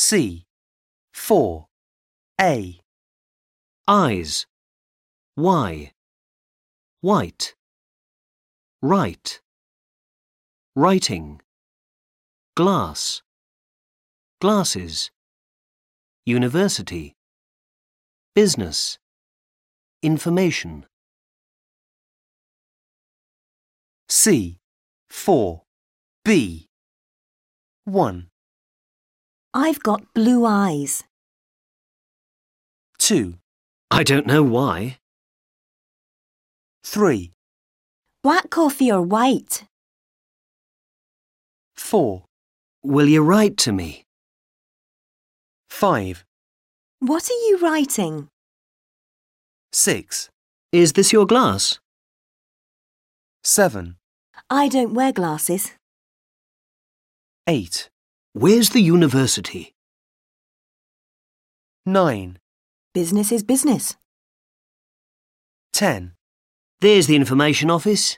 C. 4. A. eyes, why, white, write, writing, glass, glasses, university, business, information, C. 4. B. 1. I've got blue eyes. 2. I don't know why. 3. Black coffee or white? 4. Will you write to me? 5. What are you writing? 6. Is this your glass? 7. I don't wear glasses. 8. Where's the university? 9. Business is business. 10. There's the information office.